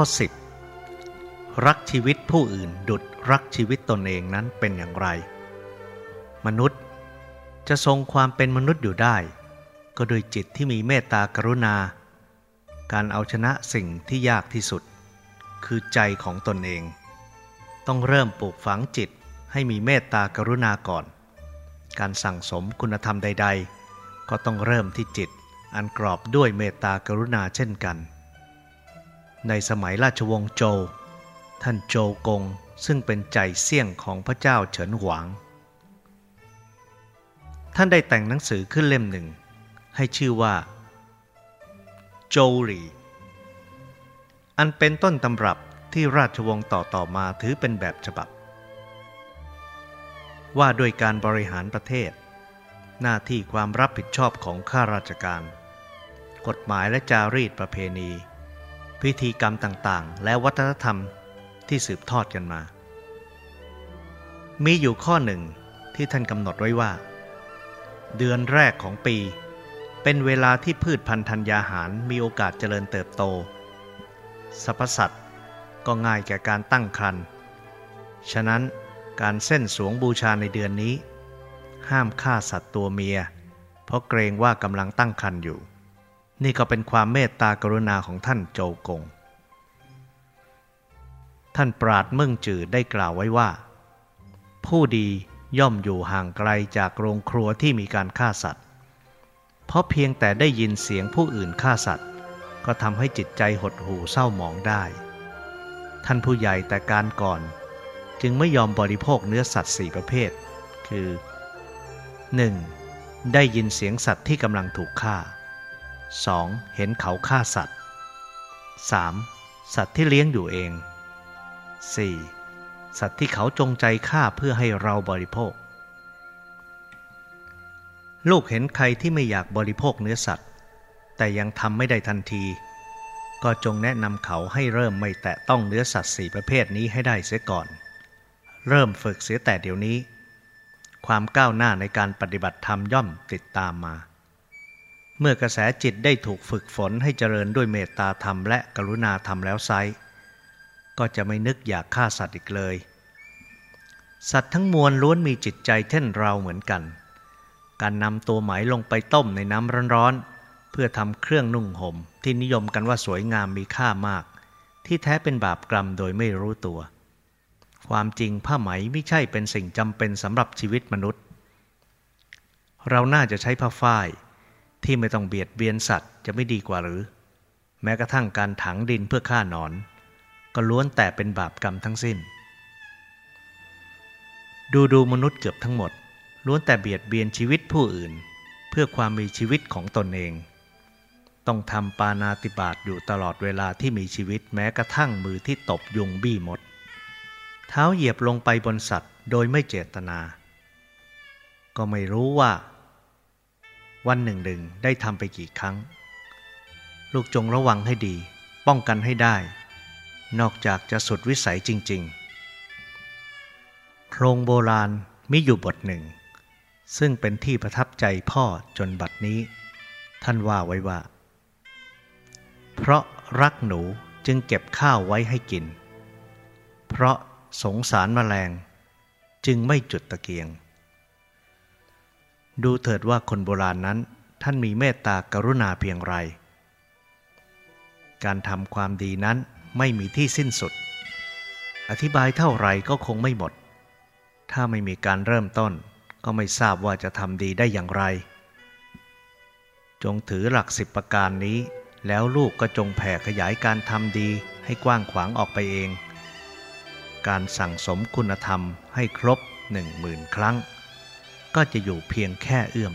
ข้อ 10 รักชีวิตผู้อื่นดุดรักชีวิตตนเองนั้นเป็นอย่างไร มนุษย์จะทรงความเป็นมนุษย์อยู่ได้ ก็โดยจิตที่มีเมตตากรุณา การเอาชนะสิ่งที่ยากที่สุด คือใจของตนเอง ต้องเริ่มปลูกฝังจิตให้มีเมตตากรุณาก่อน การสั่งสมคุณธรรมใด ๆ ก็ต้องเริ่มที่จิตอันกรอบด้วยเมตตากรุณาเช่นกัน ในสมัยราชวงศ์โจว ท่านโจวกงซึ่งเป็นใจเสี่ยงของพระเจ้าเฉินหวาง ท่านได้แต่งหนังสือขึ้นเล่มหนึ่ง ให้ชื่อว่า โจวหลีอันเป็นต้นตำรับที่ราชวงศ์ต่อๆมาถือเป็นแบบฉบับ ว่าด้วยการบริหารประเทศ หน้าที่ความรับผิดชอบของข้าราชการ กฎหมายและจารีตประเพณี พิธีกรรมต่างๆ และวัฒนธรรมที่สืบทอดกันมา มีอยู่ข้อหนึ่งที่ท่านกำหนดไว้ว่า เดือนแรกของปี เป็นเวลาที่พืชพันธุ์ธัญญาหารมีโอกาสเจริญเติบโตสรรพสัตว์ก็ง่ายแก่การตั้งครรภ์ฉะนั้นการเส้นสวงบูชาในเดือนนี้ ห้ามฆ่าสัตว์ตัวเมีย เพราะเกรงว่ากำลังตั้งครรภ์อยู่ นี่ก็เป็นความเมตตากรุณาของท่านโจกง ท่านปราดเมืองจือได้กล่าวไว้ว่า ผู้ดีย่อมอยู่ห่างไกลจากโรงครัวที่มีการฆ่าสัตว์ เพราะเพียงแต่ได้ยินเสียงผู้อื่นฆ่าสัตว์ ก็ทำให้จิตใจหดหู่เศร้าหมองได้ ท่านผู้ใหญ่แต่การก่อน จึงไม่ยอมบริโภคเนื้อสัตว์สี่ประเภท คือ 1. ได้ยินเสียงสัตว์ที่กำลังถูกฆ่า 2. เห็นเขาฆ่าสัตว์ 3. สัตว์ที่เลี้ยงอยู่เอง 4. สัตว์ที่เขาจงใจฆ่าเพื่อให้เราบริโภค ลูกเห็นใครที่ไม่อยากบริโภคเนื้อสัตว์ แต่ยังทำไม่ได้ทันที ก็จงแนะนำเขาให้เริ่มไม่แตะต้องเนื้อสัตว์สี่ประเภทนี้ให้ได้เสียก่อน เริ่มฝึกเสียแต่เดี๋ยวนี้ ความก้าวหน้าในการปฏิบัติธรรมย่อมติดตามมา เมื่อกระแสจิตได้ถูกฝึกฝนให้เจริญด้วยเมตตาธรรมและกรุณาธรรมแล้วไซก็จะไม่นึกอยากฆ่าสัตว์อีกเลย สัตว์ทั้งมวลล้วนมีจิตใจเช่นเราเหมือนกัน การนำตัวไหมลงไปต้มในน้ำร้อนๆ เพื่อทำเครื่องนุ่งห่มที่นิยมกันว่าสวยงามมีค่ามาก ที่แท้เป็นบาปกรรมโดยไม่รู้ตัว ความจริงผ้าไหมไม่ใช่เป็นสิ่งจำเป็นสำหรับชีวิตมนุษย์ เราน่าจะใช้ผ้าฝ้าย ที่ไม่ต้องเบียดเบียนสัตว์จะไม่ดีกว่าหรือ แม้กระทั่งการถังดินเพื่อฆ่าหนอน ก็ล้วนแต่เป็นบาปกรรมทั้งสิ้น ดูดูมนุษย์เกือบทั้งหมด ล้วนแต่เบียดเบียนชีวิตผู้อื่น เพื่อความมีชีวิตของตนเอง ต้องทำปานาติบาตอยู่ตลอดเวลาที่มีชีวิตแม้กระทั่งมือที่ตบยุงบี้มด เท้าเหยียบลงไปบนสัตว์โดยไม่เจตนา ก็ไม่รู้ว่า วันหนึ่งหนึ่งได้ทำไปกี่ครั้ง ลูกจงระวังให้ดี ป้องกันให้ได้ นอกจากจะสุดวิสัยจริง ๆ โครงโบราณมีอยู่บทหนึ่ง ซึ่งเป็นที่ประทับใจพ่อจนบัดนี้ ท่านว่าไว้ว่า เพราะรักหนูจึงเก็บข้าวไว้ให้กิน เพราะสงสารแมลง จึงไม่จุดตะเกียง ดูเถิดว่าคนโบราณนั้นท่านมีเมตตากรุณาเพียงไร การทำความดีนั้นไม่มีที่สิ้นสุด อธิบายเท่าไรก็คงไม่หมด ถ้าไม่มีการเริ่มต้นก็ไม่ทราบว่าจะทำดีได้อย่างไร จงถือหลักสิบประการนี้ แล้วลูกก็จงแผ่ขยายการทำดีให้กว้างขวางออกไปเอง การสั่งสมคุณธรรมให้ครบหนึ่งหมื่นครั้ง ก็จะอยู่เพียงแค่เอื้อม